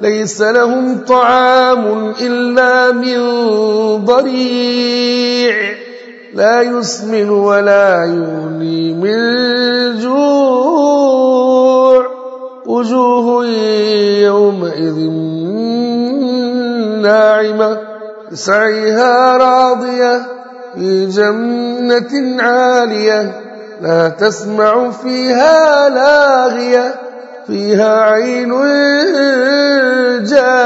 ليس لهم طعام إلا من ضريع. لا يسمن ولا يغني من جوع. وجوه يومئذ ناعمة سعيها راضية في جنة عالية. لا تسمع فيها لاغية فيها عين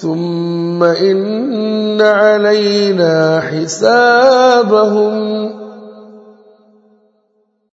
ثم إن علينا حسابهم